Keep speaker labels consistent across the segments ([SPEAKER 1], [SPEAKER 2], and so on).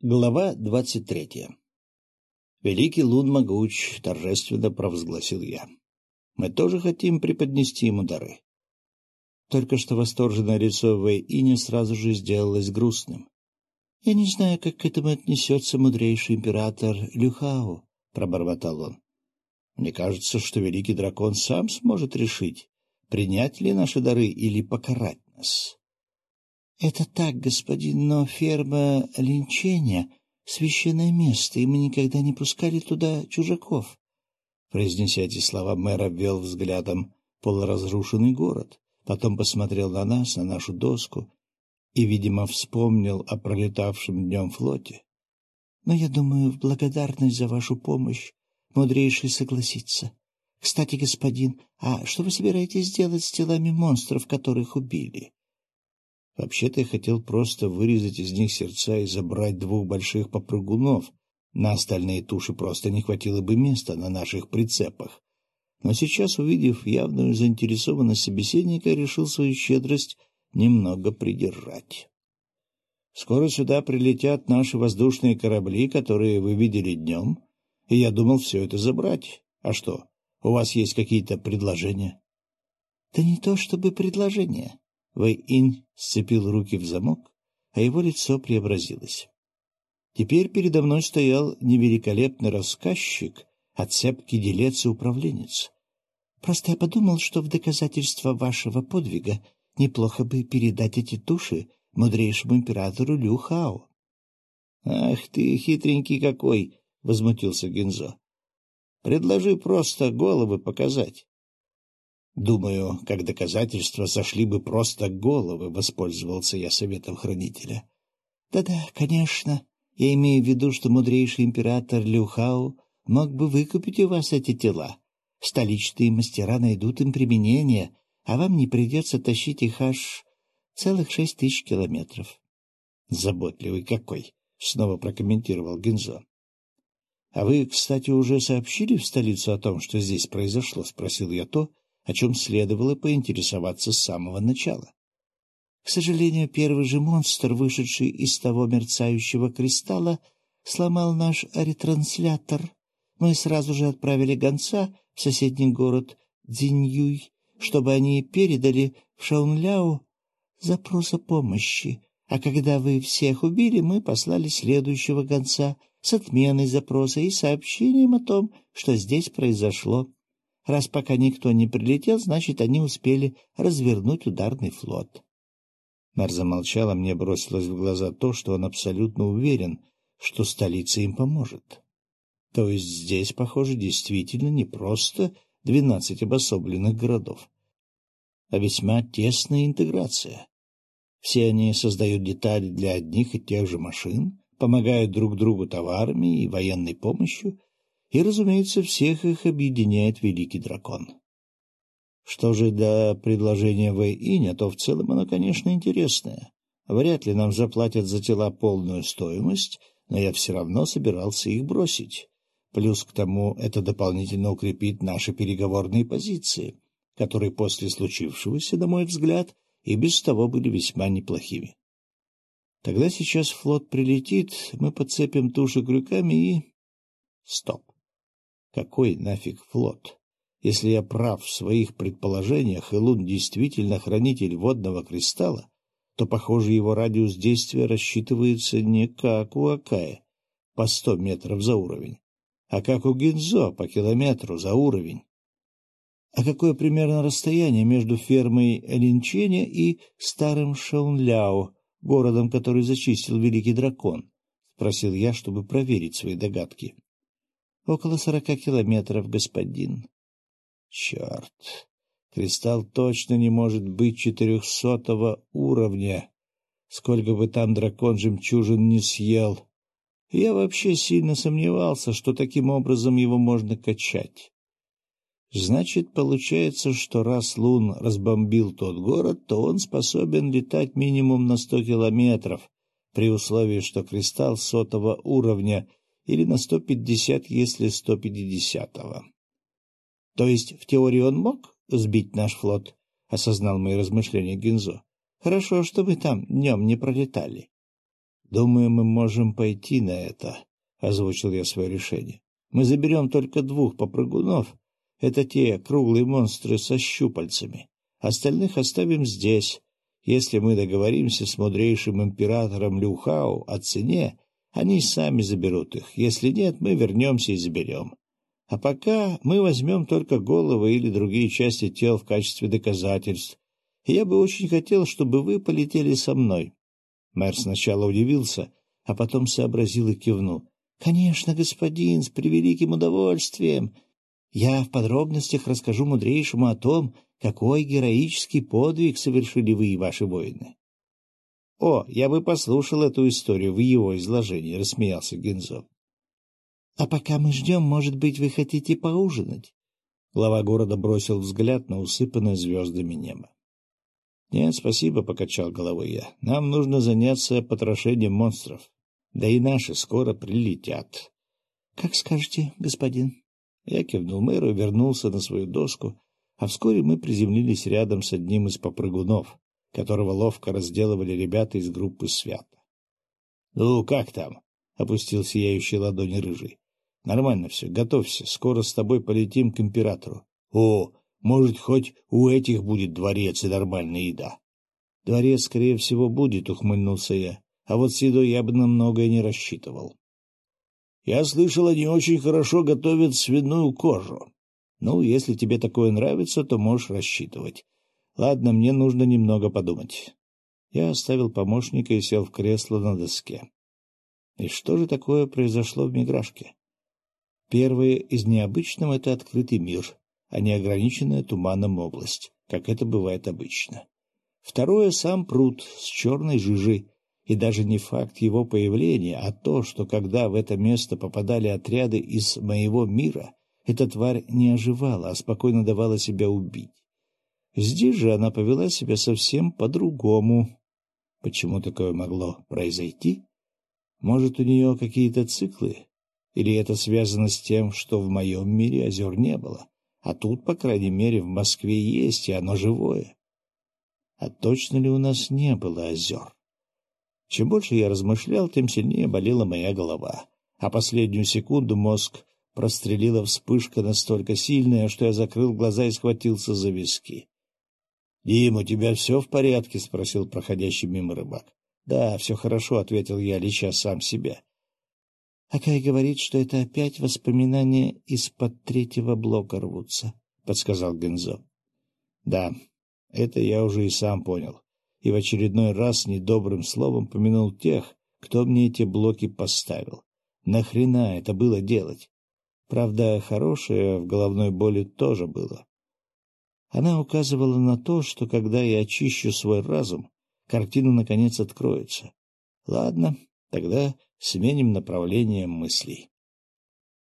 [SPEAKER 1] Глава двадцать третья «Великий Лун Могуч», — торжественно провозгласил я. «Мы тоже хотим преподнести ему дары». Только что восторженное лицо Вэй Иня сразу же сделалось грустным. «Я не знаю, как к этому отнесется мудрейший император Люхао», — пробормотал он. «Мне кажется, что великий дракон сам сможет решить, принять ли наши дары или покарать нас». — Это так, господин, но ферма линчения — священное место, и мы никогда не пускали туда чужаков. Произнеся эти слова, мэр обвел взглядом полуразрушенный город, потом посмотрел на нас, на нашу доску, и, видимо, вспомнил о пролетавшем днем флоте. Но я думаю, в благодарность за вашу помощь мудрейший согласится. Кстати, господин, а что вы собираетесь делать с телами монстров, которых убили? Вообще-то я хотел просто вырезать из них сердца и забрать двух больших попрыгунов. На остальные туши просто не хватило бы места на наших прицепах. Но сейчас, увидев явную заинтересованность собеседника, решил свою щедрость немного придержать. Скоро сюда прилетят наши воздушные корабли, которые вы видели днем, и я думал все это забрать. А что, у вас есть какие-то предложения? — Да не то чтобы предложения. Вэй-Инь сцепил руки в замок, а его лицо преобразилось. Теперь передо мной стоял невеликолепный рассказчик, а цепкий делец и управленец. Просто я подумал, что в доказательство вашего подвига неплохо бы передать эти туши мудрейшему императору Лю Хао. — Ах ты, хитренький какой! — возмутился Гензо. — Предложи просто головы показать. Думаю, как доказательство сошли бы просто головы, воспользовался я советом хранителя. Да-да, конечно. Я имею в виду, что мудрейший император Люхау мог бы выкупить у вас эти тела. Столичные мастера найдут им применение, а вам не придется тащить их аж целых шесть тысяч километров. Заботливый какой! — снова прокомментировал Гензо. — А вы, кстати, уже сообщили в столицу о том, что здесь произошло? — спросил я то, о чем следовало поинтересоваться с самого начала. К сожалению, первый же монстр, вышедший из того мерцающего кристалла, сломал наш ретранслятор. Мы сразу же отправили гонца в соседний город Дзиньюй, чтобы они передали в Шаунляо запрос о помощи. А когда вы всех убили, мы послали следующего гонца с отменой запроса и сообщением о том, что здесь произошло. Раз пока никто не прилетел, значит, они успели развернуть ударный флот. Мэр замолчала, мне бросилось в глаза то, что он абсолютно уверен, что столица им поможет. То есть здесь, похоже, действительно не просто двенадцать обособленных городов, а весьма тесная интеграция. Все они создают детали для одних и тех же машин, помогают друг другу товарами и военной помощью, и, разумеется, всех их объединяет великий дракон. Что же до предложения Вэй-Иня, то в целом оно, конечно, интересное. Вряд ли нам заплатят за тела полную стоимость, но я все равно собирался их бросить. Плюс к тому это дополнительно укрепит наши переговорные позиции, которые после случившегося, на мой взгляд, и без того были весьма неплохими. Тогда сейчас флот прилетит, мы подцепим туши крюками и... Стоп. Какой нафиг флот? Если я прав в своих предположениях, и Лун действительно хранитель водного кристалла, то, похоже, его радиус действия рассчитывается не как у Акая, по сто метров за уровень, а как у Гинзо, по километру за уровень. А какое примерно расстояние между фермой Линченя и старым Шаунляо, городом, который зачистил Великий Дракон? — спросил я, чтобы проверить свои догадки. Около сорока километров, господин. Черт! Кристалл точно не может быть четырехсотого уровня. Сколько бы там дракон жемчужин не съел. Я вообще сильно сомневался, что таким образом его можно качать. Значит, получается, что раз Лун разбомбил тот город, то он способен летать минимум на сто километров, при условии, что кристалл сотого уровня или на сто пятьдесят, если сто пятидесятого. То есть в теории он мог сбить наш флот, — осознал мои размышления Гинзо. Хорошо, что вы там днем не пролетали. Думаю, мы можем пойти на это, — озвучил я свое решение. Мы заберем только двух попрыгунов. Это те круглые монстры со щупальцами. Остальных оставим здесь. Если мы договоримся с мудрейшим императором Люхау о цене, они сами заберут их. Если нет, мы вернемся и заберем. А пока мы возьмем только головы или другие части тел в качестве доказательств. И я бы очень хотел, чтобы вы полетели со мной. Мэр сначала удивился, а потом сообразил и кивнул. — Конечно, господин, с превеликим удовольствием. Я в подробностях расскажу мудрейшему о том, какой героический подвиг совершили вы и ваши воины. — О, я бы послушал эту историю в его изложении, — рассмеялся Гензо. — А пока мы ждем, может быть, вы хотите поужинать? Глава города бросил взгляд на усыпанное звездами небо. — Нет, спасибо, — покачал головой я. — Нам нужно заняться потрошением монстров. Да и наши скоро прилетят. — Как скажете, господин. Я кивнул мэру и вернулся на свою доску, а вскоре мы приземлились рядом с одним из попрыгунов, которого ловко разделывали ребята из группы «Свято». — Ну, как там? — опустил сияющие ладони рыжий. — Нормально все, готовься, скоро с тобой полетим к императору. — О, может, хоть у этих будет дворец и нормальная еда. — Дворец, скорее всего, будет, — ухмыльнулся я, а вот с едой я бы на многое не рассчитывал. — Я слышал, они очень хорошо готовят свиную кожу. Ну, если тебе такое нравится, то можешь рассчитывать. Ладно, мне нужно немного подумать. Я оставил помощника и сел в кресло на доске. И что же такое произошло в Миграшке? Первое из необычного — это открытый мир, а не ограниченная туманом область, как это бывает обычно. Второе — сам пруд с черной жижей, и даже не факт его появления, а то, что когда в это место попадали отряды из моего мира, эта тварь не оживала, а спокойно давала себя убить. Здесь же она повела себя совсем по-другому. Почему такое могло произойти? Может, у нее какие-то циклы? Или это связано с тем, что в моем мире озер не было, а тут, по крайней мере, в Москве есть, и оно живое? А точно ли у нас не было озер? Чем больше я размышлял, тем сильнее болела моя голова, а последнюю секунду мозг прострелила вспышка настолько сильная, что я закрыл глаза и схватился за виски. — Дим, у тебя все в порядке? — спросил проходящий мимо рыбак. — Да, все хорошо, — ответил я, леча сам себя. — Акай говорит, что это опять воспоминания из-под третьего блока рвутся, — подсказал Гензо. — Да, это я уже и сам понял, и в очередной раз недобрым словом помянул тех, кто мне эти блоки поставил. Нахрена это было делать? Правда, хорошее в головной боли тоже было. Она указывала на то, что когда я очищу свой разум, картина наконец откроется. Ладно, тогда сменим направление мыслей.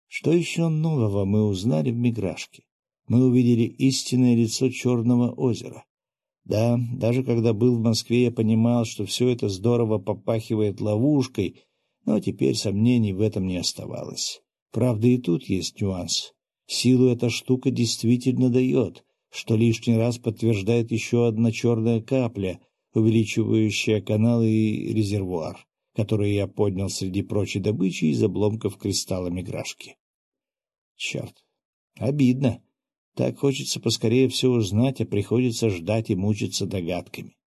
[SPEAKER 1] Что еще нового мы узнали в Миграшке? Мы увидели истинное лицо Черного озера. Да, даже когда был в Москве, я понимал, что все это здорово попахивает ловушкой, но теперь сомнений в этом не оставалось. Правда, и тут есть нюанс. Силу эта штука действительно дает, что лишний раз подтверждает еще одна черная капля, увеличивающая канал и резервуар, который я поднял среди прочей добычи из обломков кристалла миграшки. Черт, обидно. Так хочется поскорее все узнать, а приходится ждать и мучиться догадками.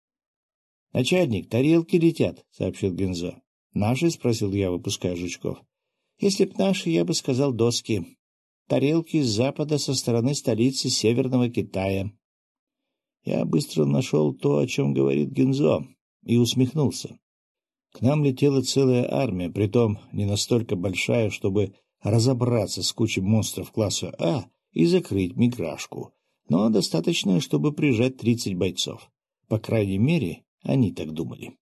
[SPEAKER 1] — Начальник, тарелки летят, — сообщил Гензо. — Наши? — спросил я, выпуская жучков. — Если б наши, я бы сказал доски тарелки с запада со стороны столицы Северного Китая. Я быстро нашел то, о чем говорит Гензо, и усмехнулся. К нам летела целая армия, притом не настолько большая, чтобы разобраться с кучей монстров класса А и закрыть миграшку, но достаточно, чтобы прижать тридцать бойцов. По крайней мере, они так думали.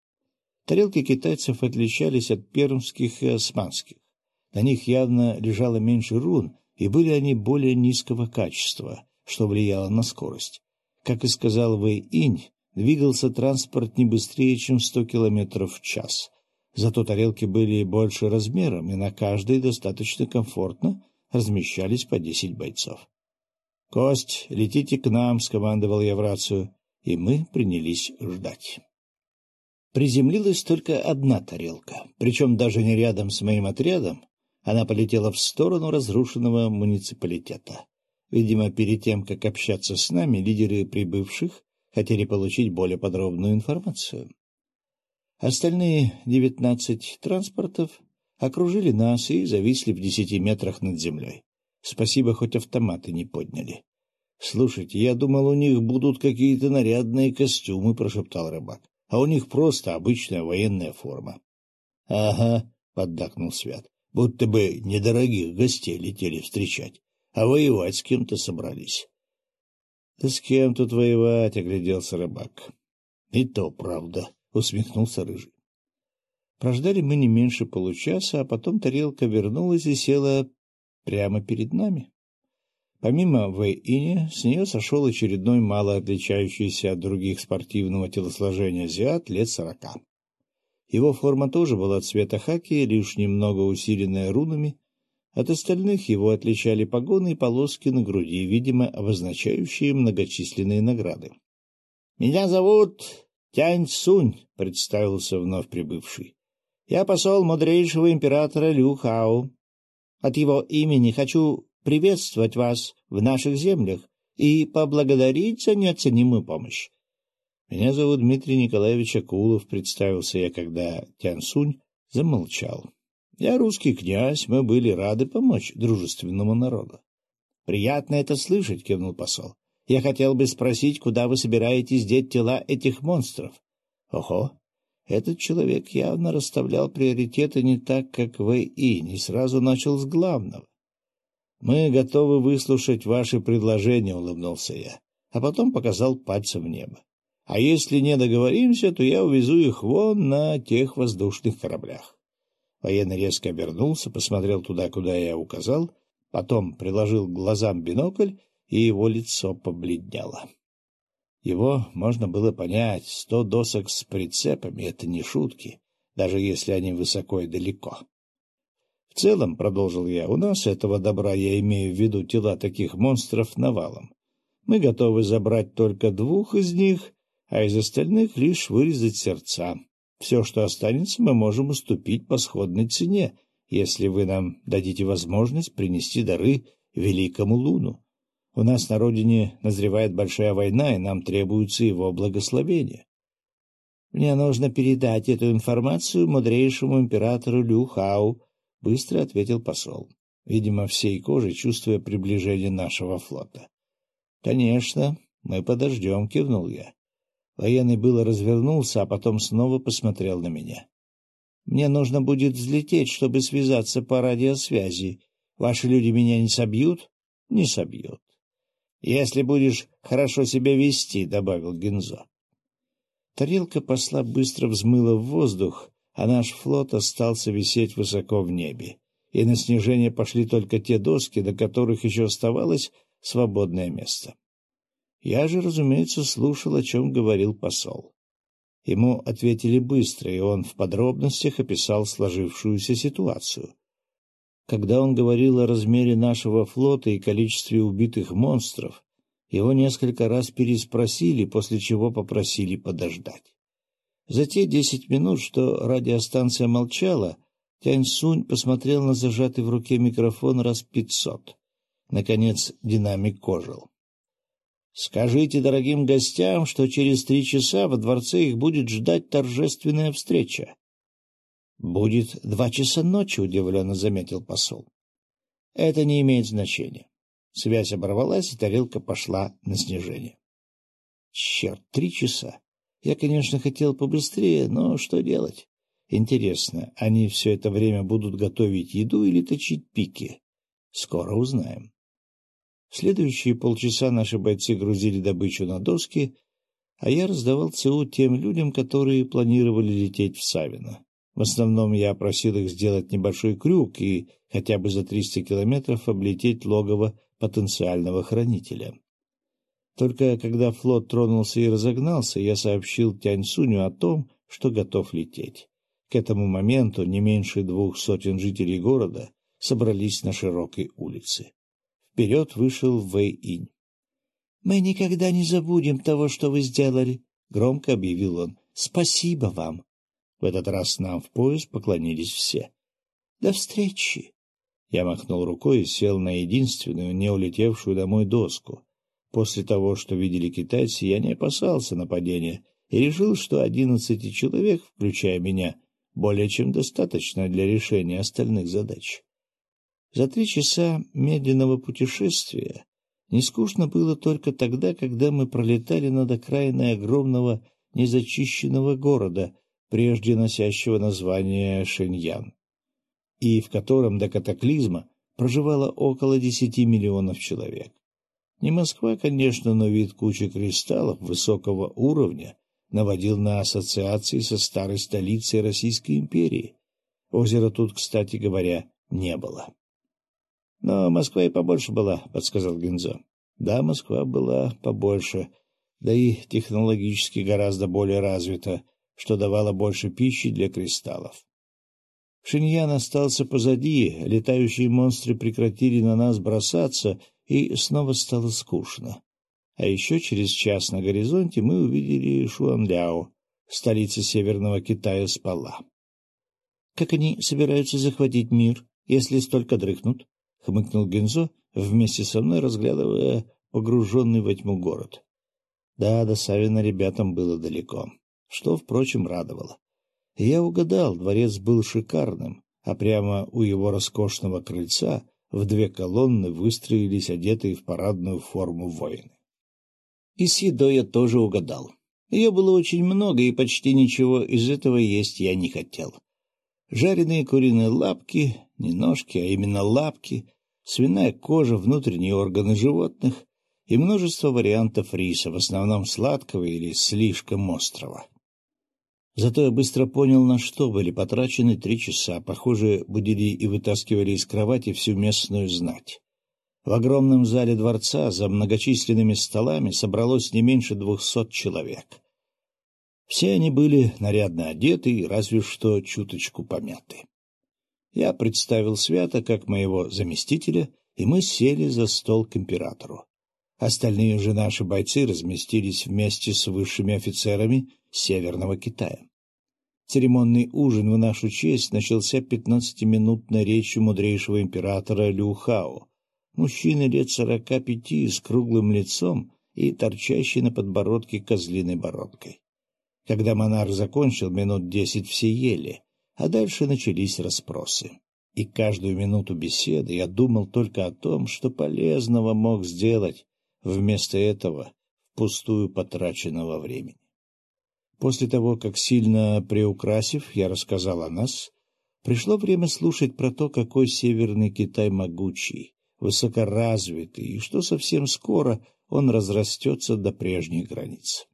[SPEAKER 1] Тарелки китайцев отличались от пермских и османских. На них явно лежало меньше рун, и были они более низкого качества, что влияло на скорость. Как и сказал Вэй Инь, двигался транспорт не быстрее, чем 100 километров в час. Зато тарелки были больше размером, и на каждой достаточно комфортно размещались по 10 бойцов. — Кость, летите к нам, — скомандовал я в рацию, и мы принялись ждать. Приземлилась только одна тарелка, причем даже не рядом с моим отрядом, она полетела в сторону разрушенного муниципалитета. Видимо, перед тем, как общаться с нами, лидеры прибывших хотели получить более подробную информацию. Остальные девятнадцать транспортов окружили нас и зависли в десяти метрах над землей. Спасибо, хоть автоматы не подняли. — Слушайте, я думал, у них будут какие-то нарядные костюмы, — прошептал рыбак. — А у них просто обычная военная форма. — Ага, — поддакнул Свят, — будто бы недорогих гостей летели встречать, а воевать с кем-то собрались. — Да с кем тут воевать? — огляделся рыбак. — И то правда, — усмехнулся Рыжий. Прождали мы не меньше получаса, а потом тарелка вернулась и села прямо перед нами. Помимо Вэй-Иня, с нее сошел очередной мало отличающийся от других спортивного телосложения азиат лет сорока. Его форма тоже была цвета хаки, лишь немного усиленная рунами. От остальных его отличали погоны и полоски на груди, видимо, обозначающие многочисленные награды. — Меня зовут Тянь Сунь, — представился вновь прибывший. — Я посол мудрейшего императора Лю Хао. От его имени хочу приветствовать вас в наших землях и поблагодарить за неоценимую помощь. — Меня зовут Дмитрий Николаевич Акулов, — представился я, когда Тян Сунь замолчал. — Я русский князь, мы были рады помочь дружественному народу. — Приятно это слышать, — кивнул посол. Я хотел бы спросить, куда вы собираетесь деть тела этих монстров? Ого! Этот человек явно расставлял приоритеты не так, как вы и не сразу начал с главного. «Мы готовы выслушать ваши предложения», — улыбнулся я, а потом показал пальцем в небо. «А если не договоримся, то я увезу их вон на тех воздушных кораблях». Военный резко обернулся, посмотрел туда, куда я указал, потом приложил к глазам бинокль и его лицо побледнело. Его можно было понять, сто досок с прицепами — это не шутки, даже если они высоко и далеко. В целом, — продолжил я, — у нас этого добра, я имею в виду тела таких монстров, навалом. Мы готовы забрать только двух из них, а из остальных лишь вырезать сердца. Все, что останется, мы можем уступить по сходной цене, если вы нам дадите возможность принести дары великому луну. У нас на родине назревает большая война, и нам требуется его благословение. Мне нужно передать эту информацию мудрейшему императору Лю Хау, — быстро ответил посол, видимо, всей кожей чувствуя приближение нашего флота. — Конечно, мы подождем, — кивнул я. Военный было развернулся, а потом снова посмотрел на меня. — Мне нужно будет взлететь, чтобы связаться по радиосвязи. Ваши люди меня не собьют? — Не собьют. «Если будешь хорошо себя вести», — добавил Гензо. Тарелка посла быстро взмыла в воздух, а наш флот остался висеть высоко в небе, и на снижение пошли только те доски, до которых еще оставалось свободное место. Я же, разумеется, слушал, о чем говорил посол. Ему ответили быстро, и он в подробностях описал сложившуюся ситуацию. Когда он говорил о размере нашего флота и количестве убитых монстров, его несколько раз переспросили, после чего попросили подождать. За те десять минут, что радиостанция молчала, Тянь Сунь посмотрел на зажатый в руке микрофон раз пятьсот. Наконец динамик ожил. — Скажите дорогим гостям, что через три часа во дворце их будет ждать торжественная встреча. «Будет два часа ночи», — удивленно заметил посол. «Это не имеет значения». Связь оборвалась, и тарелка пошла на снижение. «Черт, три часа. Я, конечно, хотел побыстрее, но что делать? Интересно, они все это время будут готовить еду или точить пики? Скоро узнаем». В следующие полчаса наши бойцы грузили добычу на доски, а я раздавал ЦУ тем людям, которые планировали лететь в Савино. В основном я просил их сделать небольшой крюк и хотя бы за 300 километров облететь логово потенциального хранителя. Только когда флот тронулся и разогнался, я сообщил Тяньсуню о том, что готов лететь. К этому моменту не меньше двух сотен жителей города собрались на широкой улице. Вперед вышел Вэй-Инь. — Мы никогда не забудем того, что вы сделали, — громко объявил он.
[SPEAKER 2] Спасибо вам.
[SPEAKER 1] В этот раз нам в пояс поклонились все.
[SPEAKER 2] До встречи.
[SPEAKER 1] Я махнул рукой и сел на единственную, не улетевшую домой доску. После того, что видели китайцы, я не опасался нападения и решил, что одиннадцати человек, включая меня, более чем достаточно для решения остальных задач. За три часа медленного путешествия не скучно было только тогда, когда мы пролетали над окраиной огромного незачищенного города, прежде носящего название Шеньян, и в котором до катаклизма проживало около десяти миллионов человек. Не Москва, конечно, но вид кучи кристаллов высокого уровня наводил на ассоциации со старой столицей Российской империи. Озера тут, кстати говоря, не было. — Но Москва и побольше была, — подсказал Гензо. — Да, Москва была побольше, да и технологически гораздо более развита, что давало больше пищи для кристаллов. Шиньян остался позади, летающие монстры прекратили на нас бросаться, и снова стало скучно. А еще через час на горизонте мы увидели Шуанляо, столица Северного Китая спала.
[SPEAKER 2] — Как они собираются захватить мир, если столько дрыхнут? — хмыкнул Гензо, вместе со мной разглядывая погруженный во тьму город. Да, до Савина ребятам было далеко, что, впрочем, радовало. Я угадал, дворец был шикарным, а прямо у его роскошного крыльца в две колонны выстроились одетые в парадную форму воины. И с едой я тоже угадал. Ее было очень много, и почти ничего из этого есть я не хотел. Жареные куриные лапки, не ножки, а именно лапки, свиная кожа, внутренние органы животных и множество вариантов риса, в основном сладкого или слишком острого. Зато я быстро понял, на что были потрачены три часа. Похоже, будили и вытаскивали из кровати всю местную знать. В огромном зале дворца за многочисленными столами собралось не меньше двухсот человек. Все они были нарядно одеты и разве что чуточку помяты. Я представил Свята как моего заместителя, и мы сели за стол к императору. Остальные же наши бойцы разместились вместе с высшими офицерами Северного Китая. Церемонный ужин в нашу честь начался пятнадцатиминутной речью мудрейшего императора Люхао, Мужчина лет сорока пяти с круглым лицом и торчащей на подбородке козлиной бородкой. Когда монарх закончил, минут десять все ели, а дальше начались расспросы. И каждую минуту беседы я думал только о том, что полезного мог сделать вместо этого впустую потраченного времени. После того, как сильно приукрасив, я рассказал о нас, пришло время слушать про то, какой Северный Китай могучий, высокоразвитый, и что совсем скоро он разрастется до прежних границ.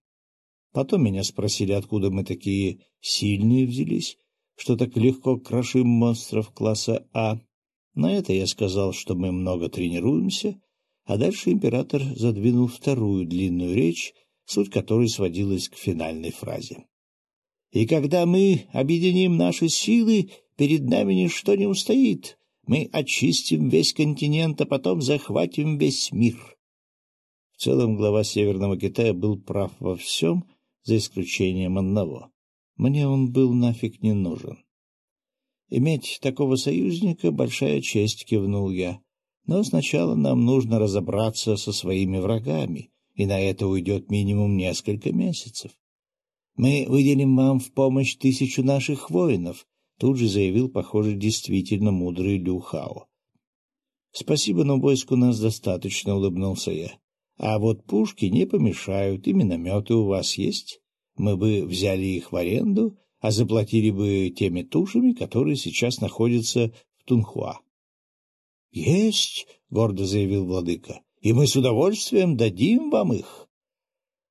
[SPEAKER 2] Потом меня спросили, откуда мы такие сильные взялись, что так легко крошим монстров класса А. На это я сказал, что мы много тренируемся, а дальше император задвинул вторую длинную речь, суть которой сводилась к финальной фразе. «И когда мы объединим наши силы, перед нами ничто не устоит, мы очистим весь континент, а потом захватим весь мир. В целом глава Северного Китая был прав во всем, за исключением одного. Мне он был нафиг не нужен. Иметь такого союзника — большая честь, кивнул я. Но сначала нам нужно разобраться со своими врагами, и на это уйдет минимум несколько месяцев. Мы выделим вам в помощь тысячу наших воинов, Тут же заявил, похоже, действительно мудрый Лю Хао. — Спасибо, но войск у нас достаточно, — улыбнулся я. — А вот пушки не помешают, и минометы у вас есть. Мы бы взяли их в аренду, а заплатили бы теми тушами, которые сейчас находятся в Тунхуа. — Есть, — гордо заявил владыка, — и мы с удовольствием дадим вам их.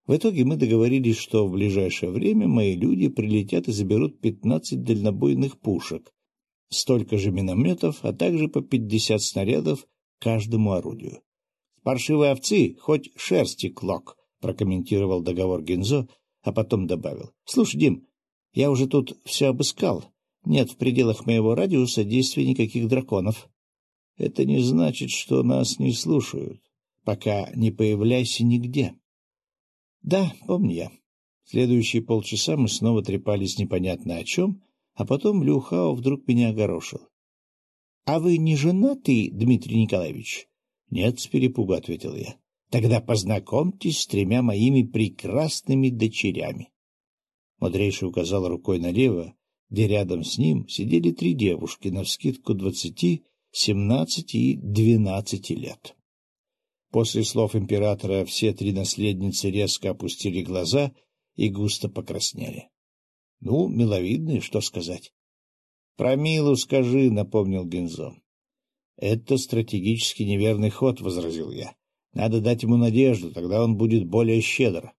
[SPEAKER 2] В итоге мы договорились, что в ближайшее время мои люди прилетят и заберут пятнадцать дальнобойных пушек, столько же минометов, а также по пятьдесят снарядов каждому орудию. — Паршивые овцы, хоть шерсти клок, — прокомментировал договор Гензо, а потом добавил. — Слушай, Дим, я уже тут все обыскал. Нет в пределах моего радиуса действий никаких драконов. — Это не значит, что нас не слушают. Пока не появляйся нигде. — Да, помню я.
[SPEAKER 1] Следующие полчаса мы снова трепались непонятно о чем, а потом Люхао вдруг меня огорошил. — А вы не женаты, Дмитрий Николаевич? — Нет, с перепугу, — ответил я. — Тогда познакомьтесь с тремя моими прекрасными дочерями. Мудрейший указал рукой налево, где рядом с ним сидели три девушки навскидку двадцати, семнадцати и двенадцати лет. После слов императора все три наследницы резко опустили глаза и густо покраснели. Ну, миловидные, что сказать. — Про Милу скажи, — напомнил Гензо. — Это стратегически неверный ход, — возразил я. Надо дать ему надежду, тогда он будет более щедр.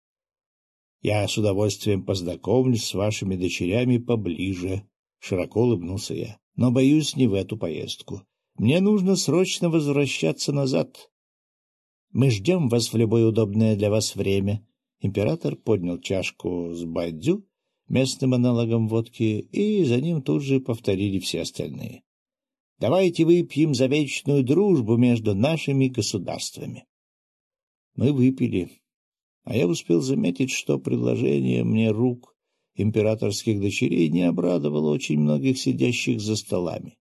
[SPEAKER 1] Я с удовольствием познакомлюсь с вашими дочерями поближе, — широко улыбнулся я. Но, боюсь, не в эту поездку. Мне нужно срочно возвращаться назад. Мы ждем вас в любое удобное для вас время. Император поднял чашку с байдзю местным аналогом водки, и за ним тут же повторили все остальные. Давайте выпьем за вечную дружбу между нашими государствами. Мы выпили, а я успел заметить, что предложение мне рук императорских дочерей не обрадовало очень многих сидящих за столами.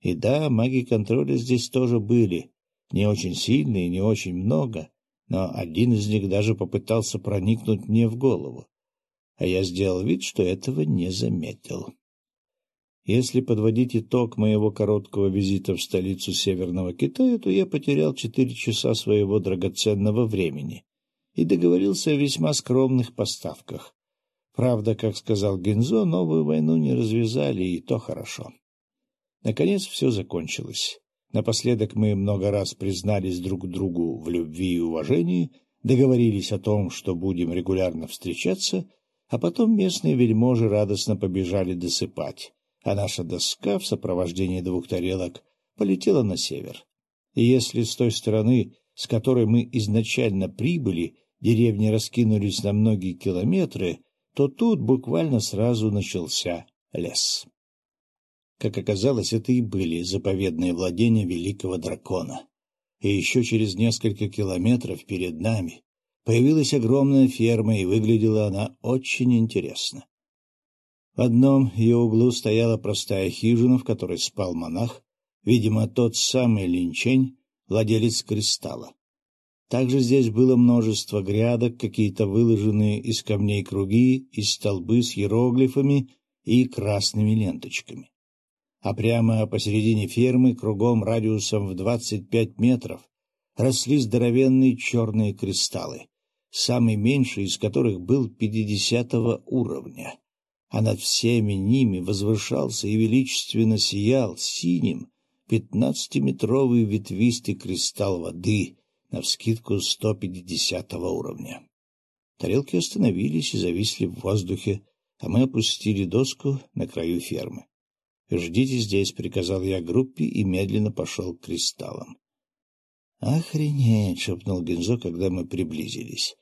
[SPEAKER 1] И да, маги контроля здесь тоже были, не очень сильные, не очень много, но один из них даже попытался проникнуть мне в голову а я сделал вид, что этого не заметил. Если подводить итог моего короткого визита в столицу Северного Китая, то я потерял четыре часа своего драгоценного времени и договорился о весьма скромных поставках. Правда, как сказал Гензо, новую войну не развязали, и то хорошо. Наконец все закончилось. Напоследок мы много раз признались друг другу в любви и уважении, договорились о том, что будем регулярно встречаться — а потом местные вельможи радостно побежали досыпать, а наша доска в сопровождении двух тарелок полетела на север. И если с той стороны, с которой мы изначально прибыли, деревни раскинулись на многие километры, то тут буквально сразу начался лес. Как оказалось, это и были заповедные владения великого дракона. И еще через несколько километров перед нами Появилась огромная ферма, и выглядела она очень интересно. В одном ее углу стояла простая хижина, в которой спал монах, видимо, тот самый линчень, владелец кристалла. Также здесь было множество грядок, какие-то выложенные из камней круги и столбы с иероглифами и красными ленточками. А прямо посередине фермы, кругом радиусом в двадцать пять метров, росли здоровенные черные кристаллы, самый меньший из которых был пятидесятого уровня, а над всеми ними возвышался и величественно сиял синим пятнадцатиметровый ветвистый кристалл воды навскидку сто пятидесятого уровня. Тарелки остановились и зависли в воздухе, а мы опустили доску на краю фермы. «Ждите здесь», — приказал я группе и медленно пошел к кристаллам. «Охренеть!» — шепнул Гензо, когда мы приблизились.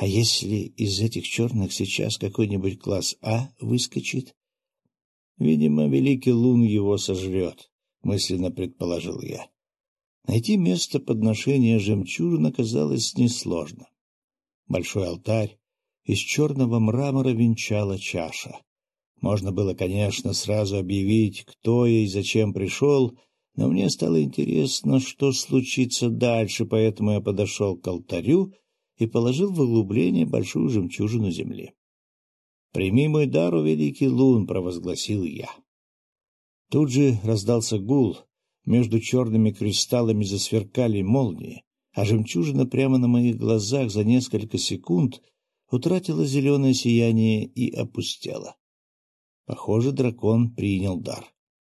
[SPEAKER 1] А если из этих черных сейчас какой-нибудь класс А выскочит? Видимо, великий лун его сожрет, — мысленно предположил я. Найти место подношения жемчужин оказалось несложно. Большой алтарь из черного мрамора венчала чаша. Можно было, конечно, сразу объявить, кто я и зачем пришел, но мне стало интересно, что случится дальше, поэтому я подошел к алтарю и положил в углубление большую жемчужину земли. — Прими мой дар, о великий лун! — провозгласил я. Тут же раздался гул, между черными кристаллами засверкали молнии, а жемчужина прямо на моих глазах за несколько секунд утратила зеленое сияние и опустела. Похоже, дракон принял дар.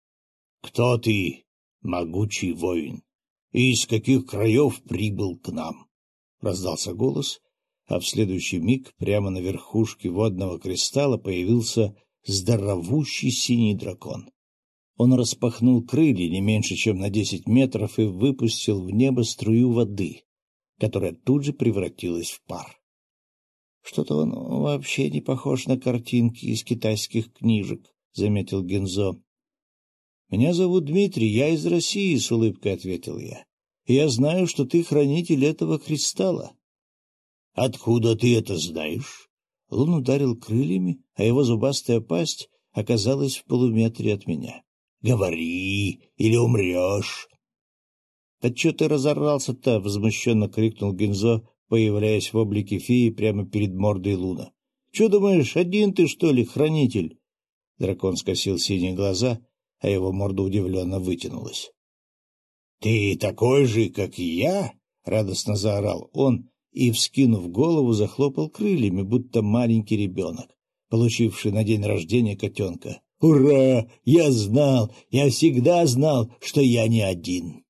[SPEAKER 1] — Кто ты, могучий воин, и из каких краев прибыл к нам? Раздался голос, а в следующий миг прямо на верхушке водного кристалла появился здоровущий синий дракон. Он распахнул крылья не меньше, чем на десять метров, и выпустил в небо струю воды, которая тут же превратилась в пар. Что-то он вообще не похож на картинки из китайских книжек, — заметил Гензо. — Меня зовут Дмитрий, я из России, — с улыбкой ответил я я знаю, что ты хранитель этого кристалла. — Откуда ты это знаешь? Лун ударил крыльями, а его зубастая пасть оказалась в полуметре от меня. — Говори, или умрешь! — Да что ты разорался-то? — возмущенно крикнул Гензо, появляясь в облике феи прямо перед мордой Луна. — Че думаешь, один ты, что ли, хранитель? Дракон скосил синие глаза, а его морда удивленно вытянулась. — Ты такой же, как и я? — радостно заорал он и, вскинув голову, захлопал крыльями, будто маленький ребенок, получивший на день рождения котенка. «Ура! Я знал! Я всегда знал, что я не один!»